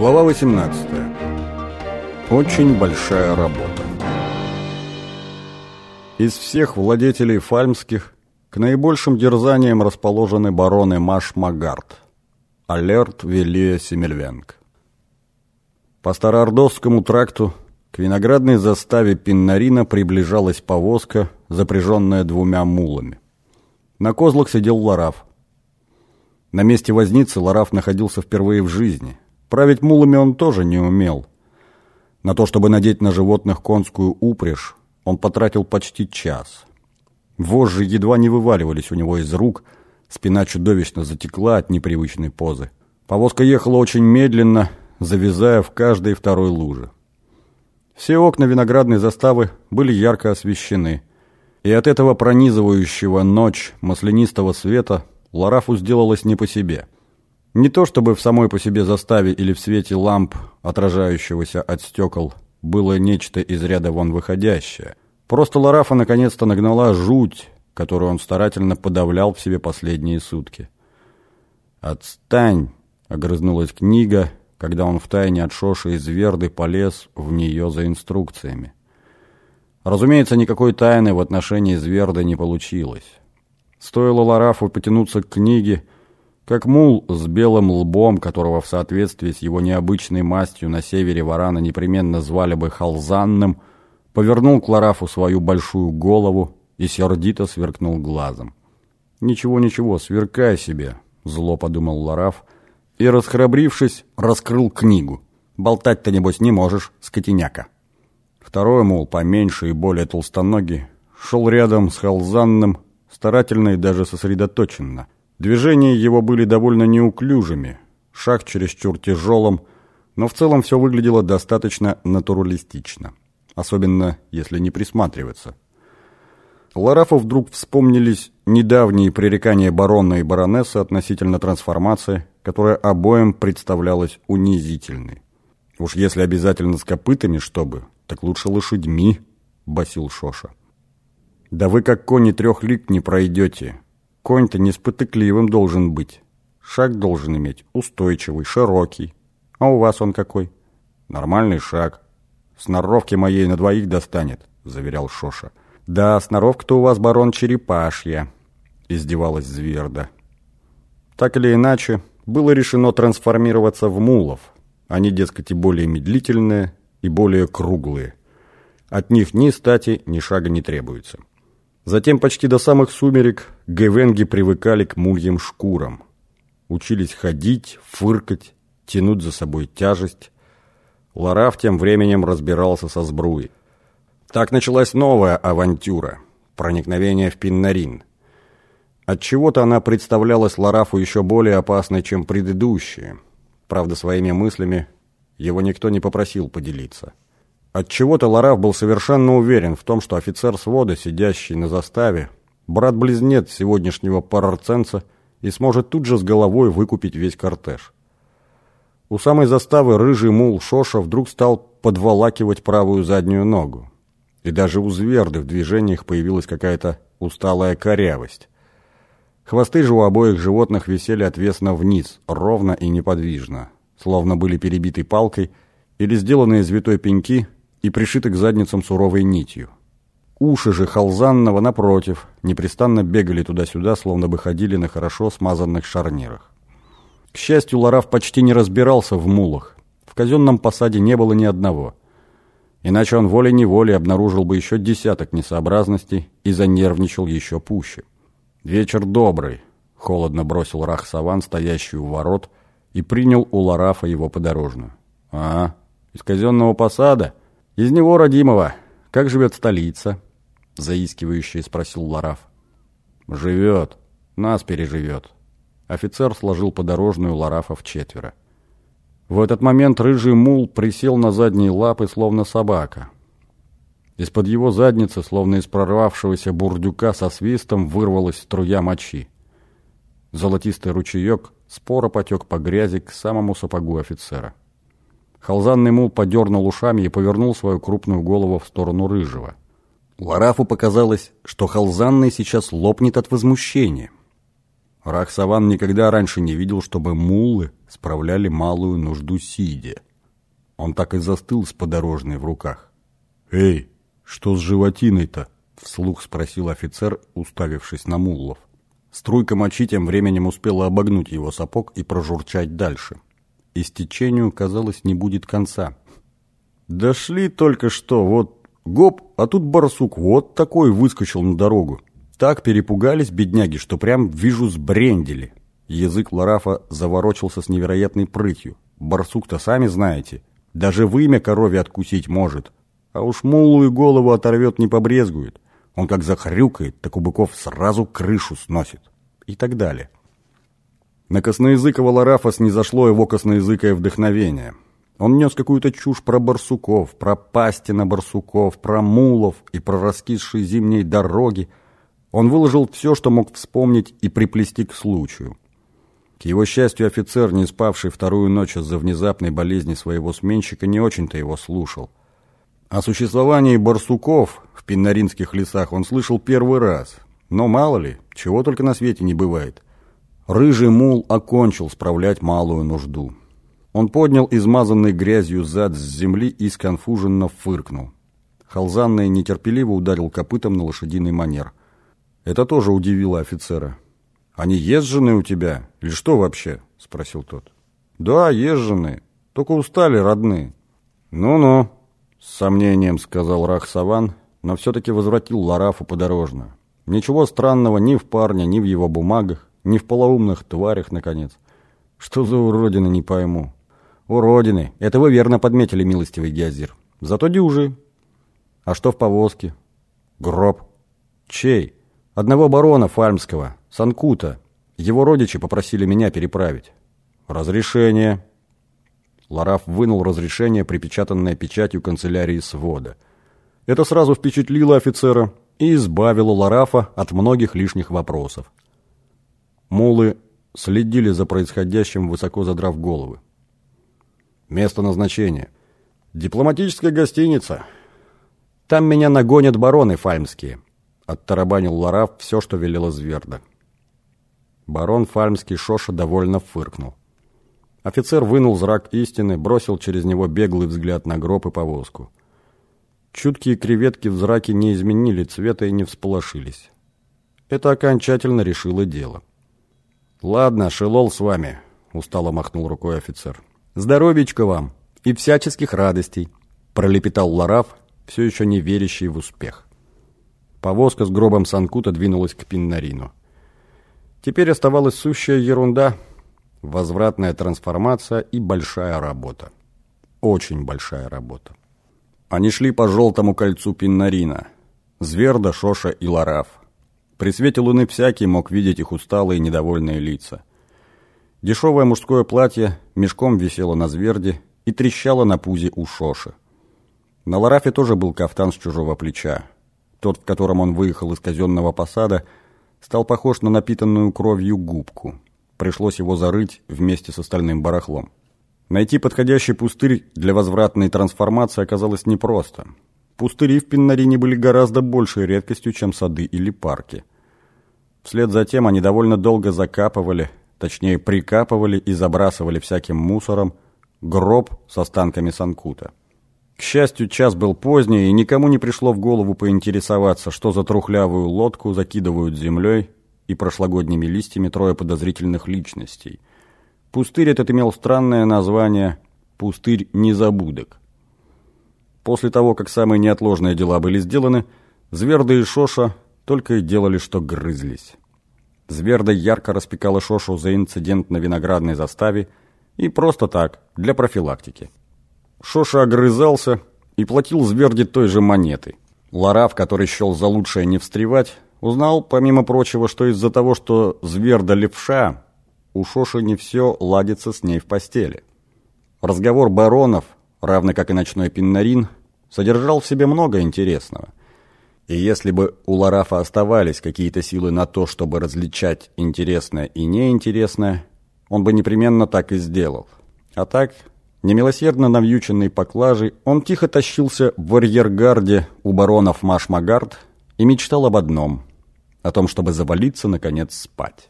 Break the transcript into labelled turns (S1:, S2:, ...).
S1: Глава 18. Очень большая работа. Из всех владетелей фальмских к наибольшим дерзаниям расположены бароны Маш Магард, Алерт Велия Семельвенг. По Староордовскому тракту к виноградной заставе Пиннарина приближалась повозка, запряженная двумя мулами. На козлах сидел Лараф. На месте возницы Лараф находился впервые в жизни. Править мулами он тоже не умел. На то, чтобы надеть на животных конскую упряжь, он потратил почти час. Вожжи едва не вываливались у него из рук, спина чудовищно затекла от непривычной позы. Повозка ехала очень медленно, завязая в каждой второй луже. Все окна виноградной заставы были ярко освещены, и от этого пронизывающего ночь маслянистого света Ларафу сделалось не по себе. Не то чтобы в самой по себе заставе или в свете ламп, отражающегося от стекол, было нечто из ряда вон выходящее. Просто Ларафа наконец-то нагнала жуть, которую он старательно подавлял в себе последние сутки. «Отстань!» — огрызнулась книга, когда он втайне от Шоши из Верды полез в нее за инструкциями. Разумеется, никакой тайны в отношении Зверда не получилось. Стоило Ларафу потянуться к книге, как мул с белым лбом, которого в соответствии с его необычной мастью на севере Варана непременно звали бы Халзанным, повернул к Ларафу свою большую голову и сердито сверкнул глазом. «Ничего, ничего, сверкай себе», — зло подумал Лараф, и, расхрабрившись, раскрыл книгу. «Болтать-то, небось, не можешь, скотиняка». Второй, мол, поменьше и более толстоногий, шел рядом с Халзанным, старательно и даже сосредоточенно. Движения его были довольно неуклюжими, шаг чересчур тяжелым, но в целом все выглядело достаточно натуралистично, особенно если не присматриваться. Ларафу вдруг вспомнились недавние пререкания барона и баронессы относительно трансформации, которая обоим представлялась унизительной. Уж если обязательно с копытами, чтобы, так лучше лошадьми, басил Шоша. Да вы как кони трех лик не пройдете. Конь-то не спотыкливым должен быть. Шаг должен иметь устойчивый, широкий. А у вас он какой? Нормальный шаг. Сноровки моей на двоих достанет, заверял Шоша. Да, сноровка-то у вас, барон, черепашья, издевалась Зверда. Так или иначе, было решено трансформироваться в мулов. Они, дескать, и более медлительные, и более круглые. От них ни стати, ни шага не требуется. Затем почти до самых сумерек гевенги привыкали к мульям шкурам. Учились ходить, фыркать, тянуть за собой тяжесть. Лараф тем временем разбирался со сбруей. Так началась новая авантюра – проникновение в Пиннарин. Отчего-то она представлялась Ларафу еще более опасной, чем предыдущие. Правда, своими мыслями его никто не попросил поделиться. Отчего-то Лараф был совершенно уверен в том, что офицер свода, сидящий на заставе, брат-близнец сегодняшнего парарценца и сможет тут же с головой выкупить весь кортеж. У самой заставы рыжий мул Шоша вдруг стал подволакивать правую заднюю ногу. И даже у Зверды в движениях появилась какая-то усталая корявость. Хвосты же у обоих животных висели отвесно вниз, ровно и неподвижно, словно были перебиты палкой или сделаны из витой пеньки и пришиты к задницам суровой нитью. Уши же Халзанного, напротив, непрестанно бегали туда-сюда, словно бы ходили на хорошо смазанных шарнирах. К счастью, Лараф почти не разбирался в мулах. В казенном посаде не было ни одного. Иначе он волей-неволей обнаружил бы еще десяток несообразностей и занервничал еще пуще. «Вечер добрый», — холодно бросил Рах-Саван, стоящий у ворот, и принял у Ларафа его подорожную. «А, из казенного посада?» «Из него, родимого. Как живет столица?» — заискивающе спросил Лараф. «Живет. Нас переживет». Офицер сложил подорожную Ларафа в четверо. В этот момент рыжий мул присел на задние лапы, словно собака. Из-под его задницы, словно из прорвавшегося бурдюка со свистом, вырвалась струя мочи. Золотистый ручеек споро потек по грязи к самому сапогу офицера. Халзанный мул подернул ушами и повернул свою крупную голову в сторону рыжего. Ларафу показалось, что Халзанный сейчас лопнет от возмущения. Рахсаван никогда раньше не видел, чтобы муллы справляли малую нужду сидя. Он так и застыл с подорожной в руках. «Эй, что с животиной-то?» — вслух спросил офицер, уставившись на муллов. Струйка мочи тем временем успела обогнуть его сапог и прожурчать дальше. Истечению, казалось, не будет конца. «Дошли только что, вот гоп, а тут барсук вот такой выскочил на дорогу. Так перепугались бедняги, что прям, вижу, сбрендили». Язык Ларафа заворочился с невероятной прытью. «Барсук-то сами знаете, даже вымя корове откусить может. А уж мулу голову оторвет не побрезгует. Он как захрюкает, так у быков сразу крышу сносит. И так далее». На косноязыкого Ларафа снизошло его косноязыкое вдохновение. Он нес какую-то чушь про барсуков, про пасти на барсуков, про мулов и про раскисшие зимние дороги. Он выложил все, что мог вспомнить и приплести к случаю. К его счастью, офицер, не спавший вторую ночь из-за внезапной болезни своего сменщика, не очень-то его слушал. О существовании барсуков в пиннаринских лесах он слышал первый раз. Но мало ли, чего только на свете не бывает – Рыжий мул окончил справлять малую нужду. Он поднял измазанный грязью зад с земли и сконфуженно фыркнул. Халзанный нетерпеливо ударил копытом на лошадиный манер. Это тоже удивило офицера. «Они езжены у тебя? Или что вообще?» — спросил тот. «Да, езжены. Только устали, родные». «Ну-ну», — с сомнением сказал Рахсаван, но все-таки возвратил Ларафу подорожно. Ничего странного ни в парне, ни в его бумагах. Не в полоумных тварях, наконец. Что за уродины, не пойму. Уродины. Это вы верно подметили, милостивый Геозир. Зато дюжи. А что в повозке? Гроб. Чей? Одного барона фальмского, Санкута. Его родичи попросили меня переправить. Разрешение. Лараф вынул разрешение, припечатанное печатью канцелярии свода. Это сразу впечатлило офицера и избавило Ларафа от многих лишних вопросов. Мулы следили за происходящим, высоко задрав головы. Место назначения. Дипломатическая гостиница. Там меня нагонят бароны фальмские. Оттарабанил Лараф все, что велела Зверда. Барон фальмский Шоша довольно фыркнул. Офицер вынул зрак истины, бросил через него беглый взгляд на гроб и повозку. Чуткие креветки в зраке не изменили цвета и не всполошились. Это окончательно решило дело. «Ладно, шелол с вами», — устало махнул рукой офицер. «Здоровичка вам и всяческих радостей», — пролепетал Лараф, все еще не верящий в успех. Повозка с гробом Санкута двинулась к Пиннарину. Теперь оставалась сущая ерунда, возвратная трансформация и большая работа. Очень большая работа. Они шли по желтому кольцу Пиннарина. Зверда, Шоша и Лараф. При свете луны всякий мог видеть их усталые и недовольные лица. Дешевое мужское платье мешком висело на зверде и трещало на пузе у Шоши. На Ларафе тоже был кафтан с чужого плеча. Тот, в котором он выехал из казенного посада, стал похож на напитанную кровью губку. Пришлось его зарыть вместе с остальным барахлом. Найти подходящий пустырь для возвратной трансформации оказалось непросто. Пустыри в Пиннарине были гораздо большей редкостью, чем сады или парки. Вслед за тем они довольно долго закапывали, точнее прикапывали и забрасывали всяким мусором гроб с останками Санкута. К счастью, час был поздний, и никому не пришло в голову поинтересоваться, что за трухлявую лодку закидывают землей и прошлогодними листьями трое подозрительных личностей. Пустырь этот имел странное название «Пустырь незабудок». После того, как самые неотложные дела были сделаны, Зверда и Шоша только и делали, что грызлись. Зверда ярко распекала Шошу за инцидент на виноградной заставе и просто так, для профилактики. Шоша огрызался и платил Зверде той же монеты. Лараф, который счел за лучшее не встревать, узнал, помимо прочего, что из-за того, что Зверда левша, у Шоши не все ладится с ней в постели. Разговор баронов, равно как и ночной пиннарин, содержал в себе много интересного – и если бы у Ларафа оставались какие-то силы на то, чтобы различать интересное и неинтересное, он бы непременно так и сделал. А так, немилосердно навьюченный поклажей, он тихо тащился в арьергарде у баронов Машмагард и мечтал об одном – о том, чтобы завалиться, наконец, спать.